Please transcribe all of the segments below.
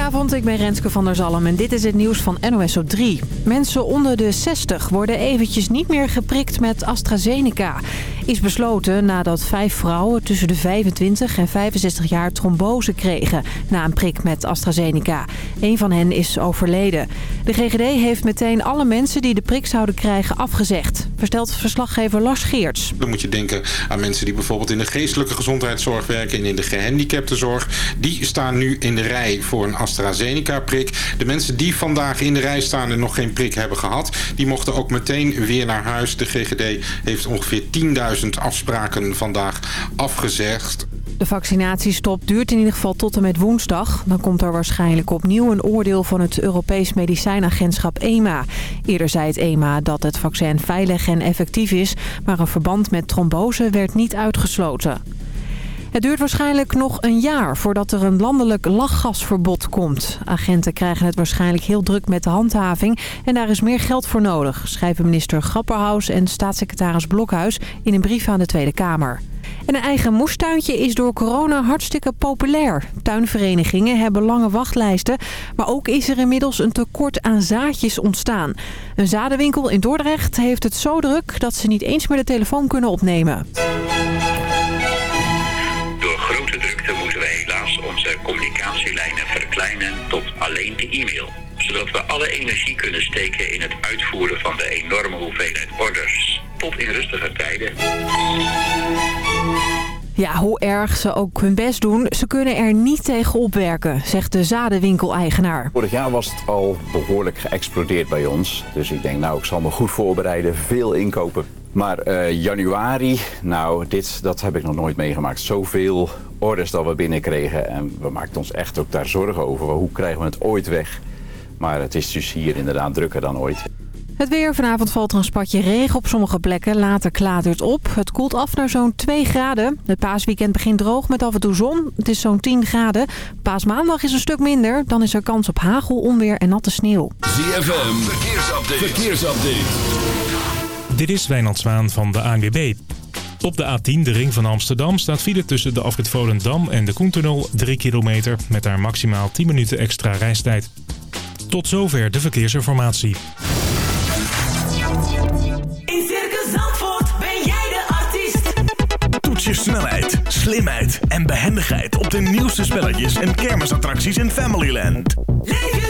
Goedenavond, ik ben Renske van der Zalm en dit is het nieuws van NOS op 3. Mensen onder de 60 worden eventjes niet meer geprikt met AstraZeneca. Is besloten nadat vijf vrouwen tussen de 25 en 65 jaar trombose kregen... na een prik met AstraZeneca. Een van hen is overleden. De GGD heeft meteen alle mensen die de prik zouden krijgen afgezegd. Verstelt verslaggever Lars Geerts. Dan moet je denken aan mensen die bijvoorbeeld in de geestelijke gezondheidszorg werken... en in de gehandicaptenzorg. Die staan nu in de rij voor een AstraZeneca-prik. De mensen die vandaag in de rij staan en nog geen prik hebben gehad... die mochten ook meteen weer naar huis. De GGD heeft ongeveer 10.000 afspraken vandaag afgezegd. De vaccinatiestop duurt in ieder geval tot en met woensdag. Dan komt er waarschijnlijk opnieuw een oordeel van het Europees Medicijnagentschap EMA. Eerder zei het EMA dat het vaccin veilig en effectief is... maar een verband met trombose werd niet uitgesloten. Het duurt waarschijnlijk nog een jaar voordat er een landelijk lachgasverbod komt. Agenten krijgen het waarschijnlijk heel druk met de handhaving en daar is meer geld voor nodig, schrijven minister Grapperhaus en staatssecretaris Blokhuis in een brief aan de Tweede Kamer. En een eigen moestuintje is door corona hartstikke populair. Tuinverenigingen hebben lange wachtlijsten, maar ook is er inmiddels een tekort aan zaadjes ontstaan. Een zadenwinkel in Dordrecht heeft het zo druk dat ze niet eens meer de telefoon kunnen opnemen communicatielijnen verkleinen tot alleen de e-mail. Zodat we alle energie kunnen steken in het uitvoeren van de enorme hoeveelheid orders. Tot in rustige tijden. Ja, hoe erg ze ook hun best doen, ze kunnen er niet tegen opwerken, zegt de zadenwinkel-eigenaar. Vorig jaar was het al behoorlijk geëxplodeerd bij ons. Dus ik denk, nou, ik zal me goed voorbereiden, veel inkopen. Maar uh, januari, nou, dit, dat heb ik nog nooit meegemaakt. Zoveel orders dat we binnenkregen. En we maakten ons echt ook daar zorgen over. Hoe krijgen we het ooit weg? Maar het is dus hier inderdaad drukker dan ooit. Het weer. Vanavond valt er een spatje regen op sommige plekken. Later klaart het op. Het koelt af naar zo'n 2 graden. Het paasweekend begint droog met af en toe zon. Het is zo'n 10 graden. Paasmaandag is een stuk minder. Dan is er kans op hagel, onweer en natte sneeuw. ZFM. Verkeersupdate. Verkeersupdate. Dit is Wijnand Zwaan van de ANWB. Op de A10, de ring van Amsterdam, staat file tussen de afrit Volendam en de Koentunnel 3 kilometer... met daar maximaal 10 minuten extra reistijd. Tot zover de verkeersinformatie. In Circus Zandvoort ben jij de artiest. Toets je snelheid, slimheid en behendigheid op de nieuwste spelletjes en kermisattracties in Familyland. Leef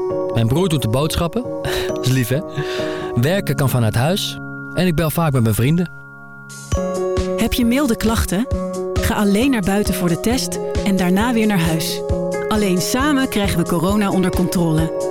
Mijn broer doet de boodschappen. Dat is lief, hè? Werken kan vanuit huis. En ik bel vaak met mijn vrienden. Heb je milde klachten? Ga alleen naar buiten voor de test en daarna weer naar huis. Alleen samen krijgen we corona onder controle.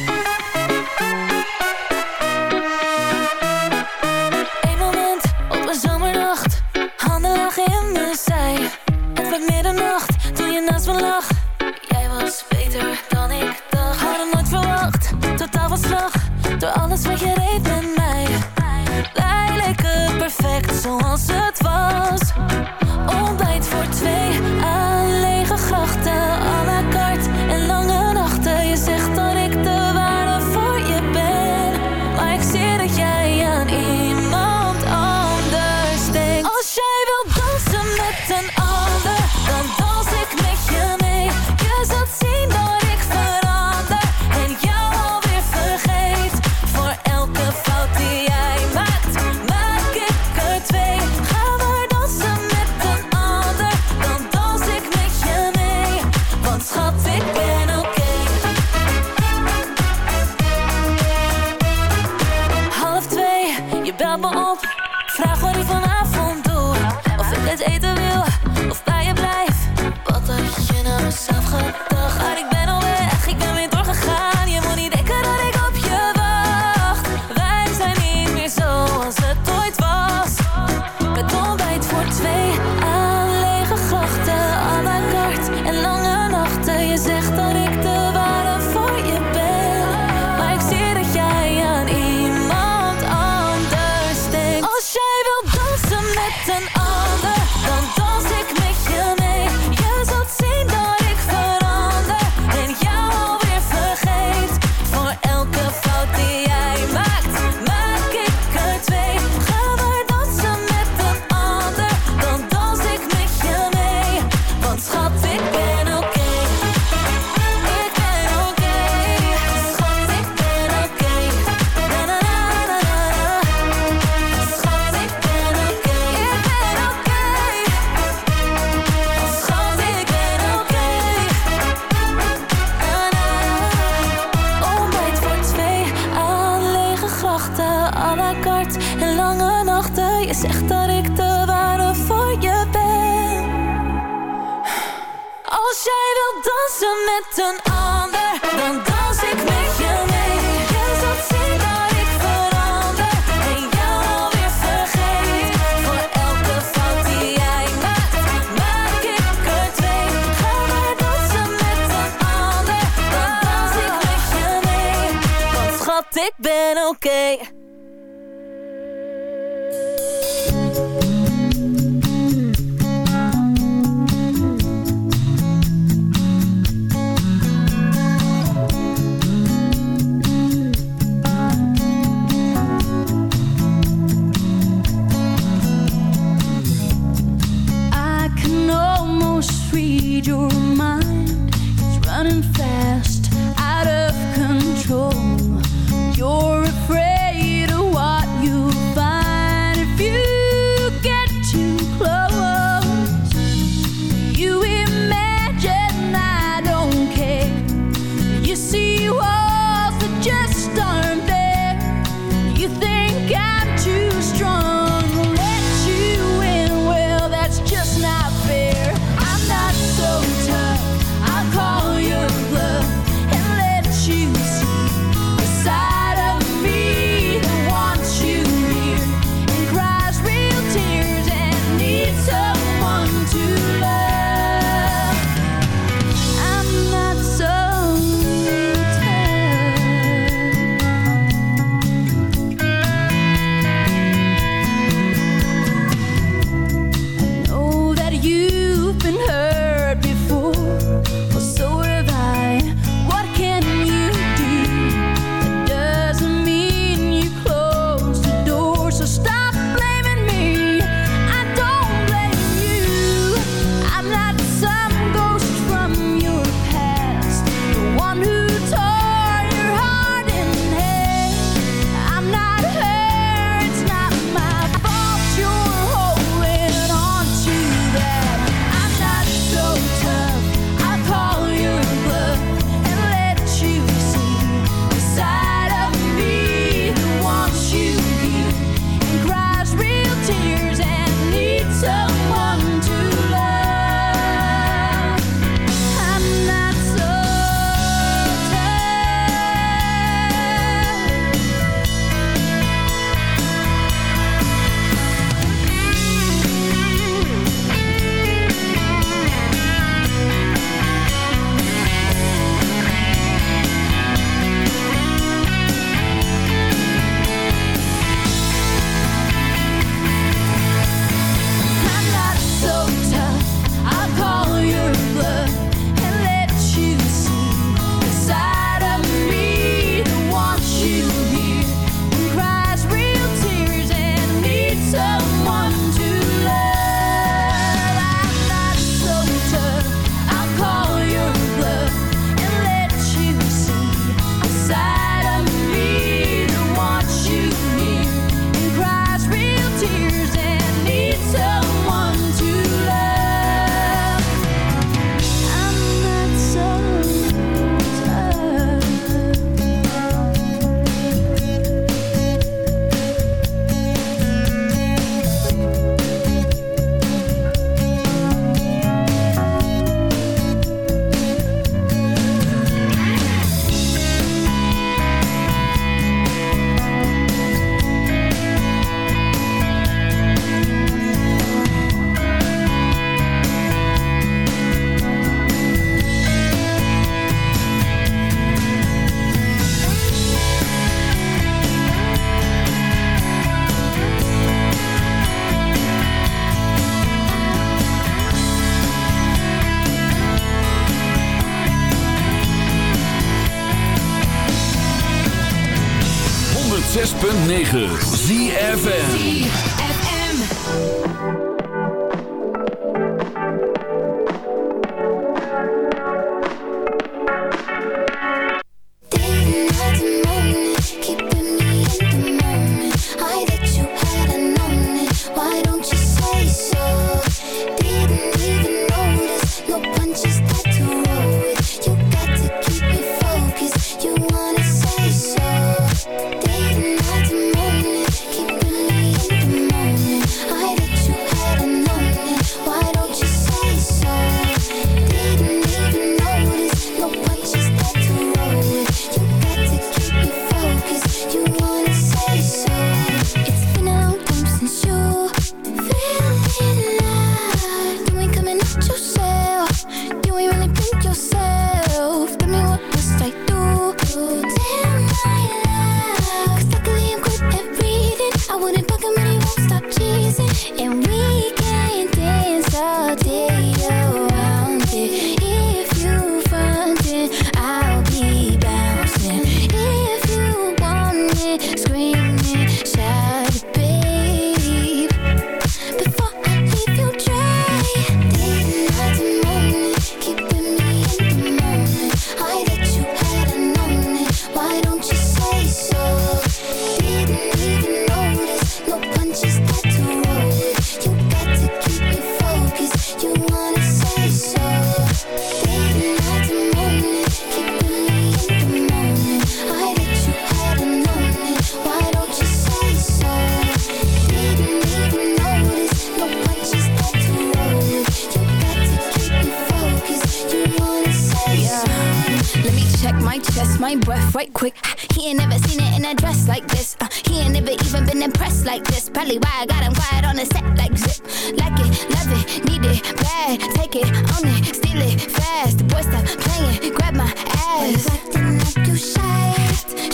Take it, own it, steal it, fast. The boy stop playing, grab my ass. acting like you shy.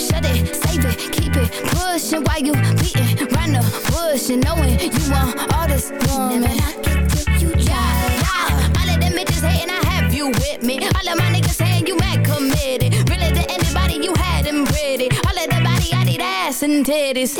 Shut it, save it, keep it pushing while you beating round the bush and knowing you want all this woman. Never knock it till you try. Yeah, all of them bitches hating, I have you with me. All of my niggas saying you mad committed. Really to anybody you had them pretty. All of the body, I need ass and titties.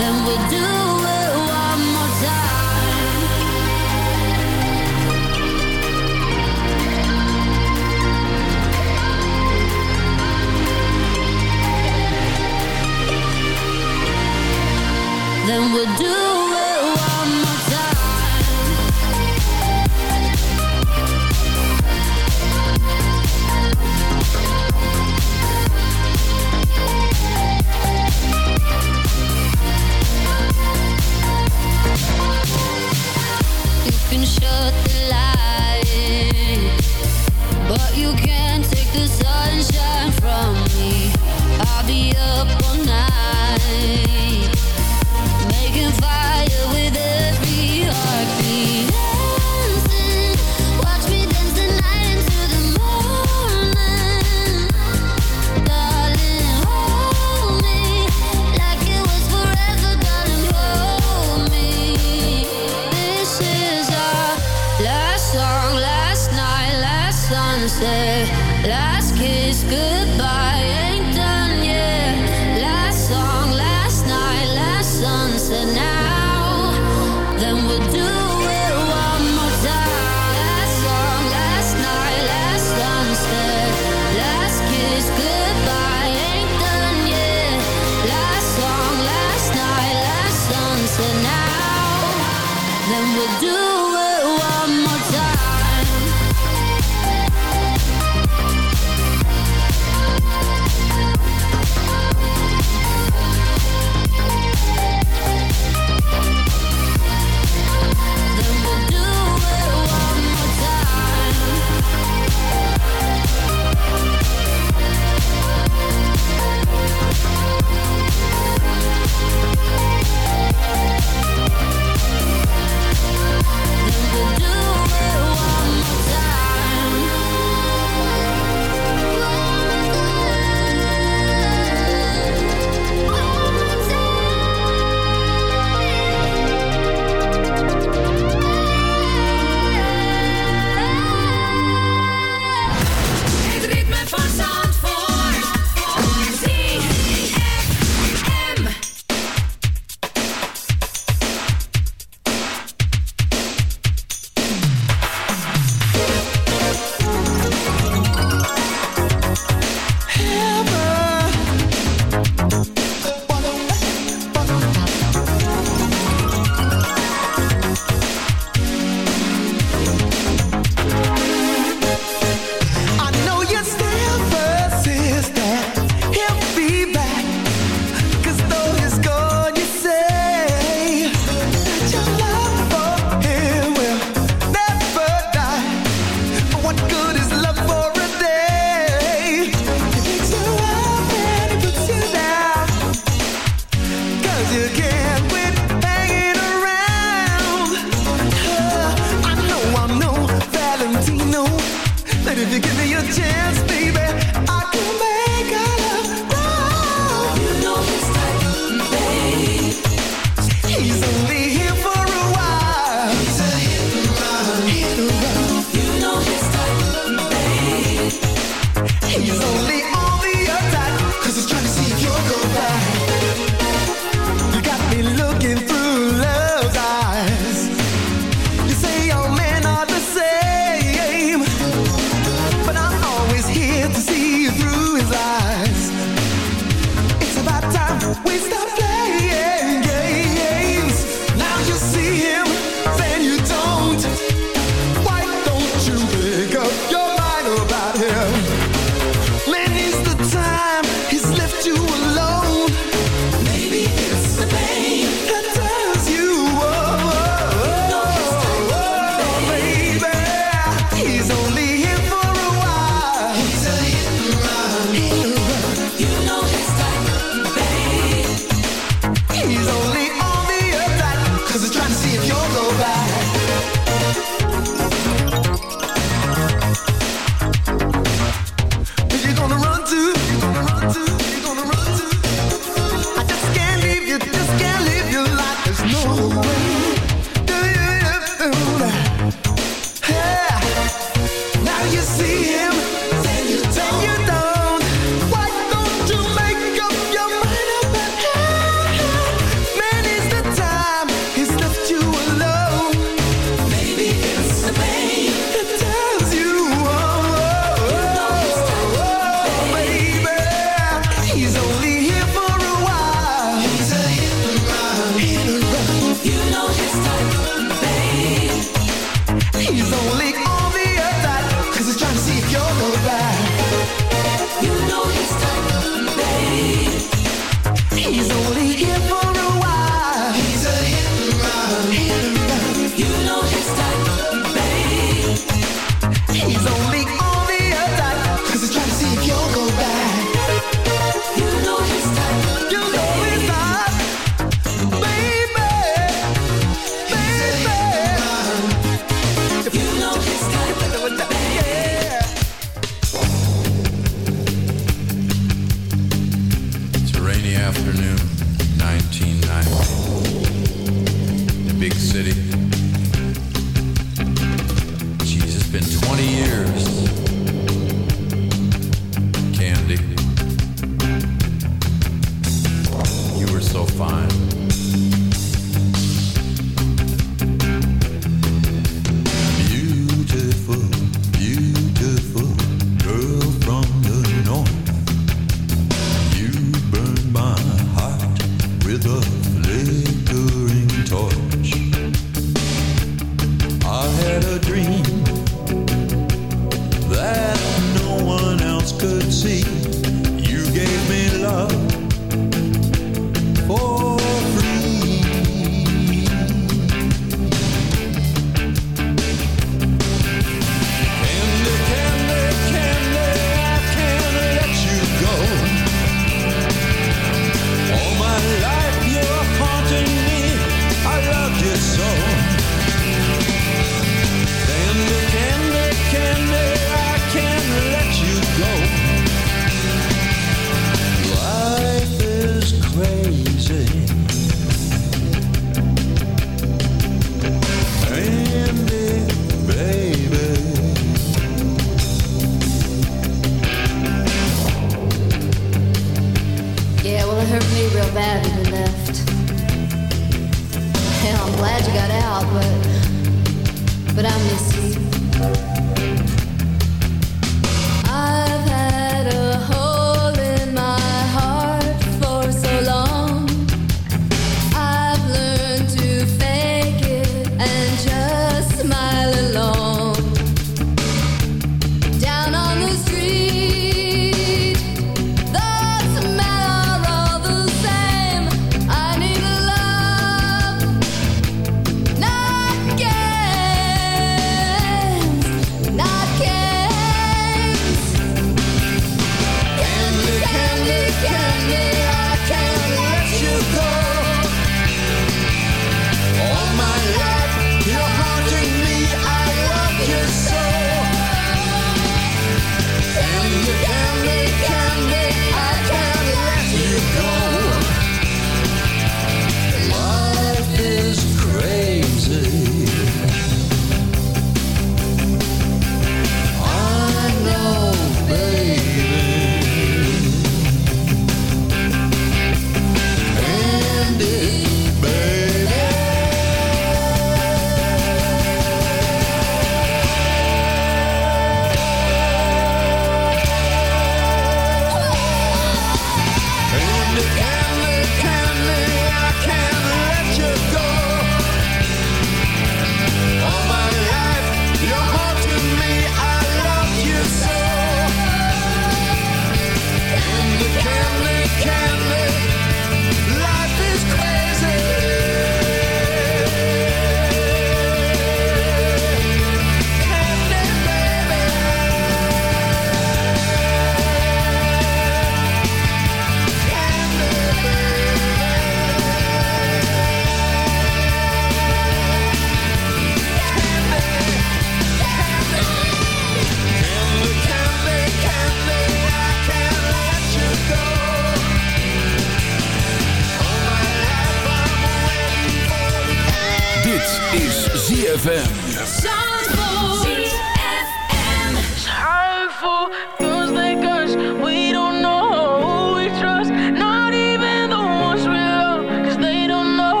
ZFM. Zandvoort. ZFM. It's hurtful, feels like us. We don't know who we trust. Not even the ones we love, cause they don't know.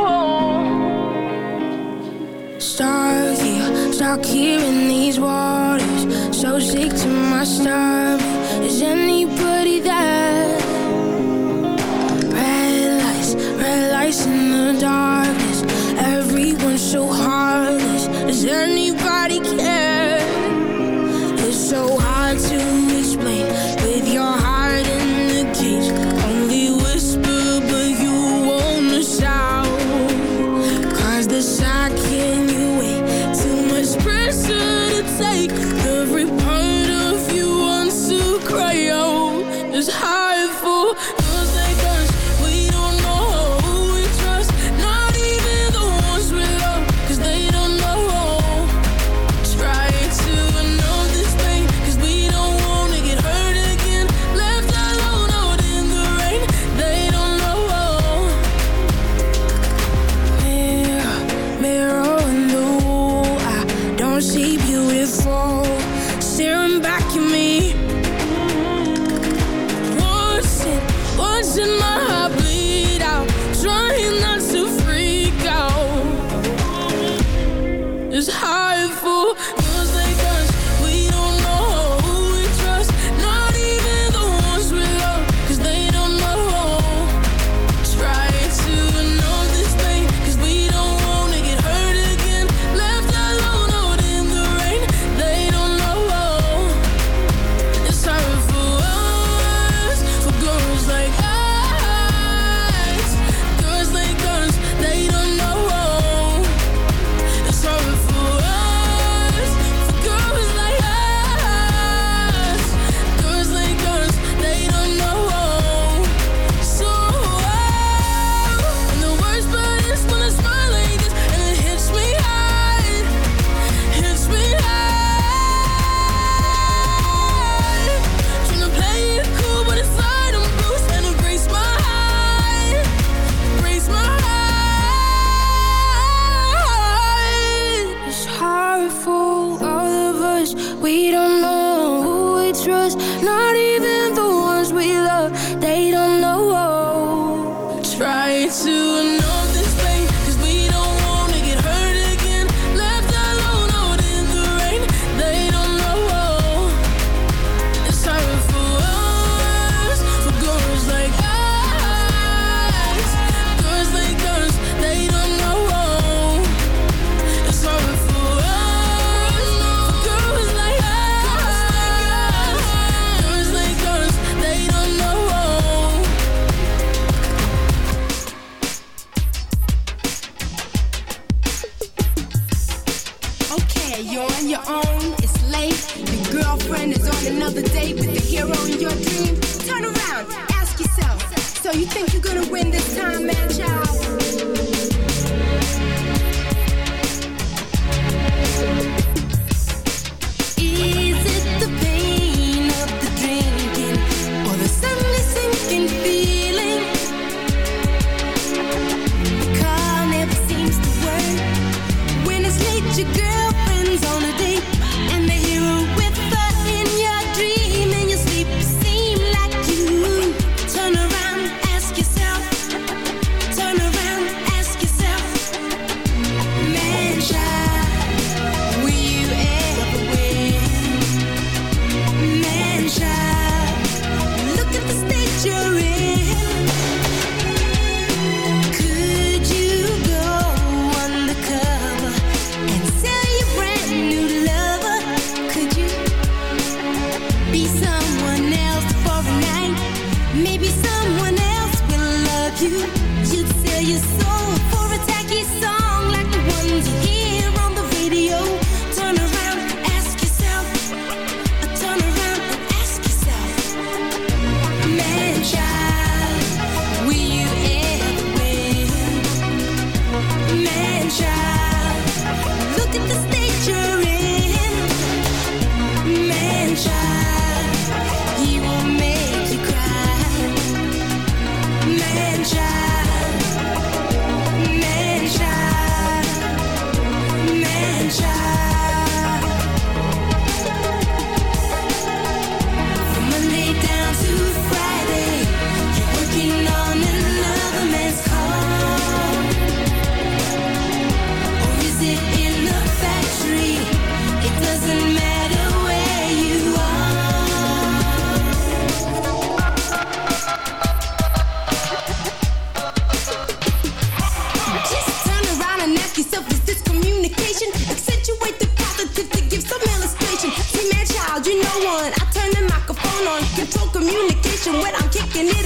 Stuck here, stuck here in these waters. So sick to my stomach.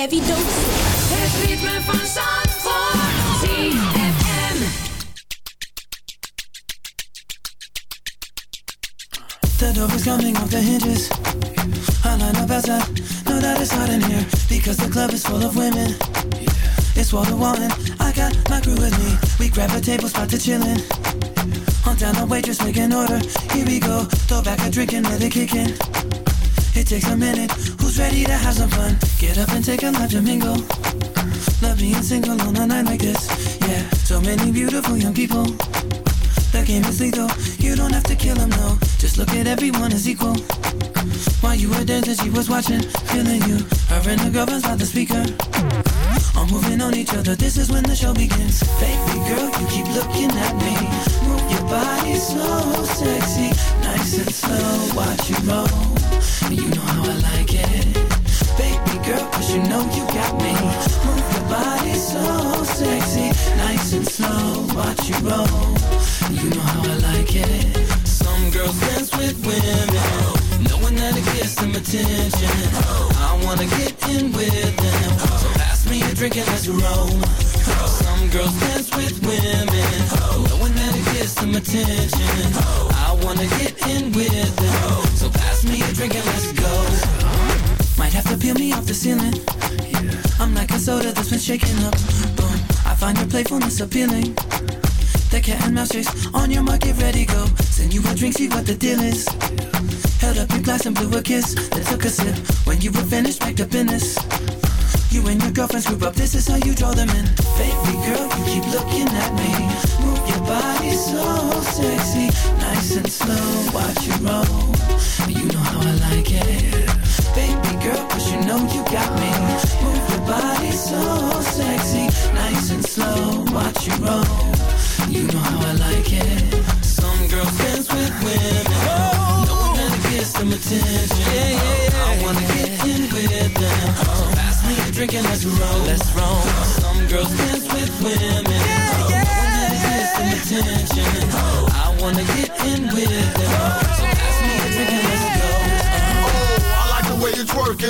heavy dose. Het ritme van Zandvoort. ZFM. The door is coming off the hinges. I line up outside. No, it's hot in here. Because the club is full of women. It's wall to wall and I got my crew with me. We grab a table spot to chillin'. Hunt down the waitress, make an order. Here we go. Throw back a drink and let it kick in. It takes a minute ready to have some fun. Get up and take a left and mingle. Love being single on a night like this. Yeah, so many beautiful young people. The game is lethal. You don't have to kill them, no. Just look at everyone as equal. While you were dancing, she was watching, feeling you. Her and the girlfriend's by the speaker. I'm moving on each other. This is when the show begins. Baby girl, you keep looking at me. Move your body so sexy, nice and slow. Watch you roll. You know how I like it. Baby girl, cause you know you got me. Your so sexy. Nice and slow, watch you roll. You know how I like it. Some girls dance with women, knowing that it gets them attention. I wanna get in with them, so pass me a drink and let's roll. Some girls dance with women, knowing that it gets them attention. Wanna get in with them, so pass me a drink and let's go. Might have to peel me off the ceiling. I'm like a soda that's been shaken up. Boom, I find your playfulness appealing. The cat and mouse chase on your mark, get ready, go. Send you a drink, see what the deal is. Held up your glass and blew a kiss, then took a sip. When you were finished, backed up in this. You and your girlfriends group up, this is how you draw them in. Baby girl, you keep looking at me. Move your body so sexy. Nice and slow, watch you roll. You know how I like it. Baby girl, cause you know you got me. Move your body so sexy. Nice and slow, watch you roll. You know how I like it. Some girls dance with women. Oh. Knowing that it gets them attention. I wanna get in with them. So pass me a drink and let's roll. Let's roll. Some girls dance with women. Knowing that it gets them attention. I wanna get in with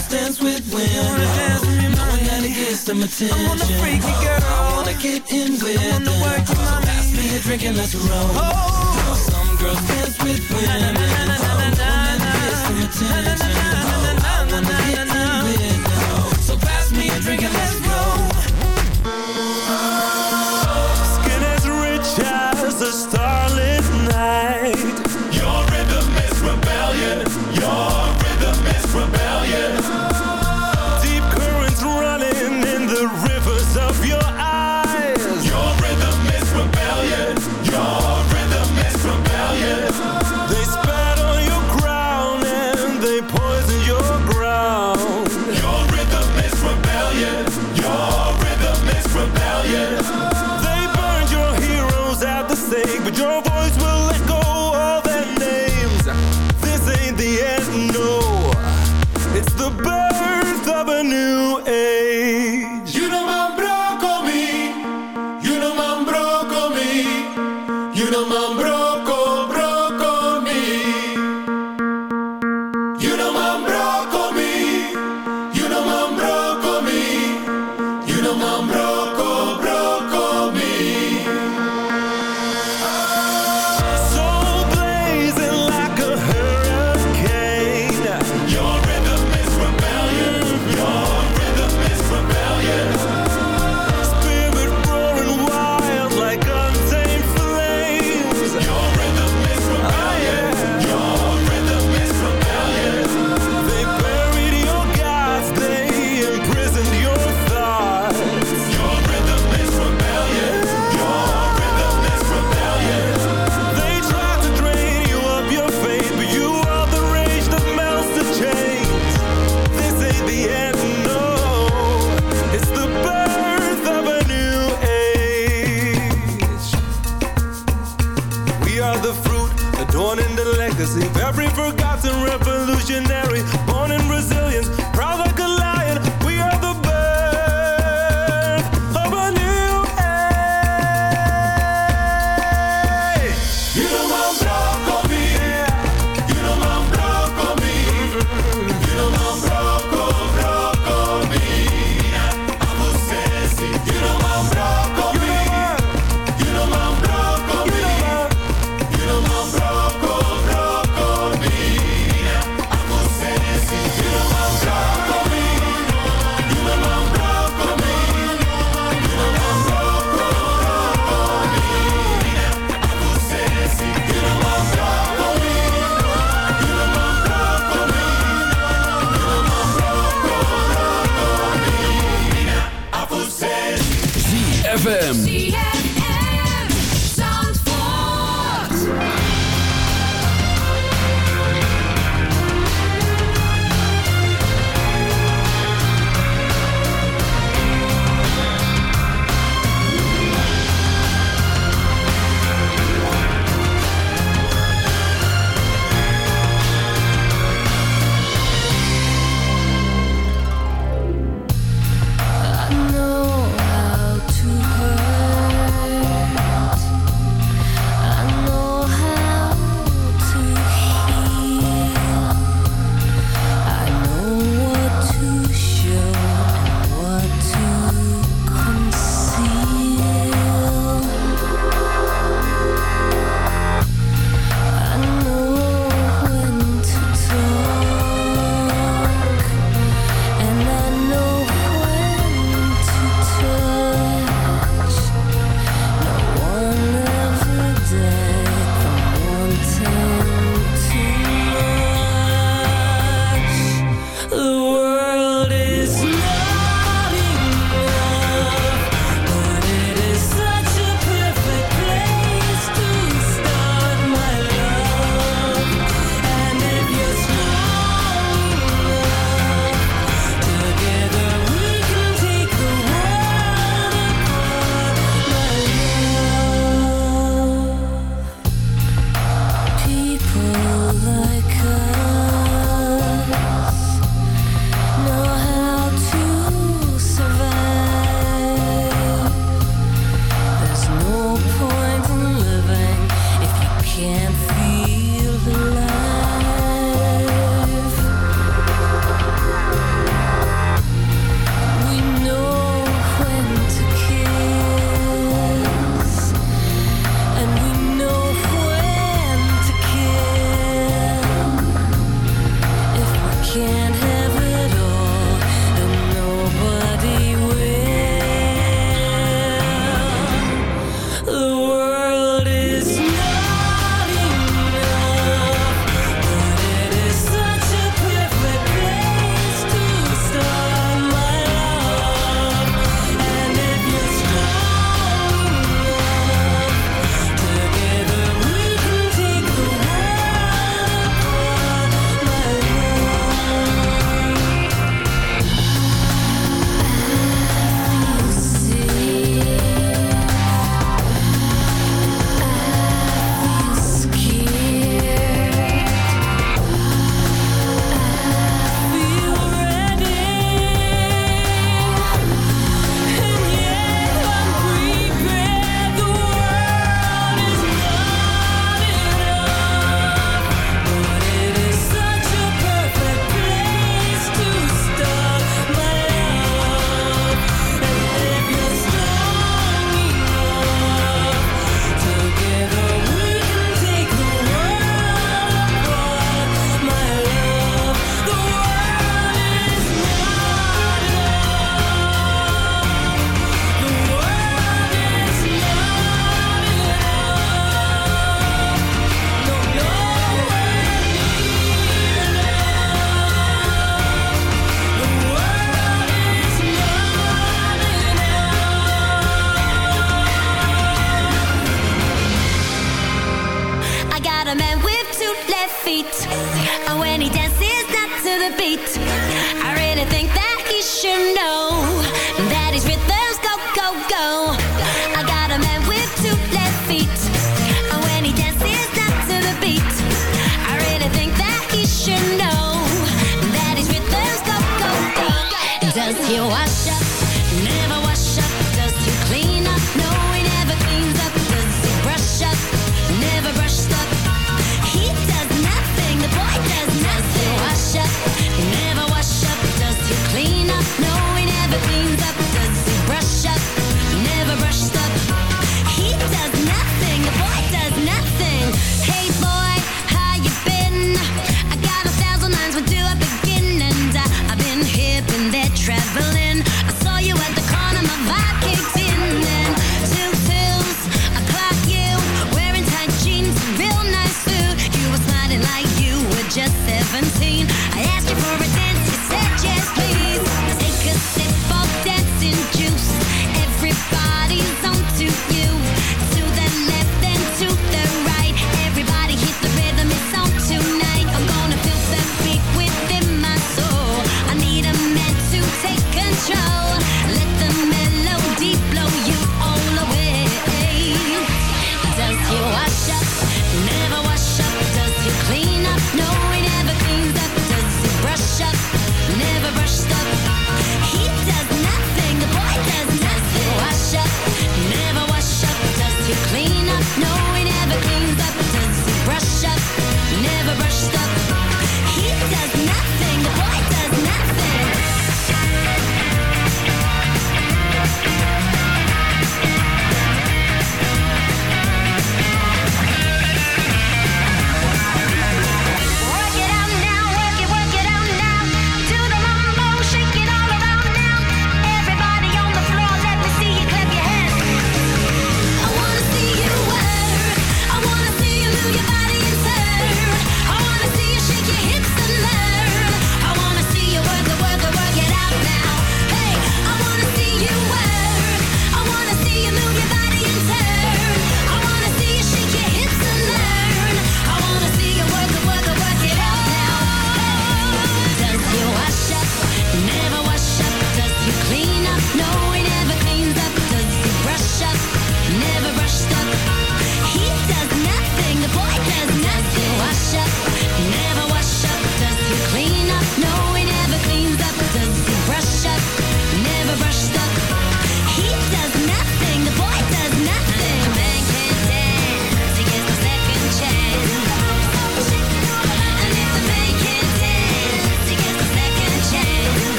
Girls dance with women. Knowing that it gets them attention. I wanna freak you, girl. I wanna get in oh. with them. So pass me a drink and let's roll. Some girls dance with women. Knowing that it gets them attention. I wanna get in with them. So pass me a drink and let's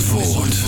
Zandvoort.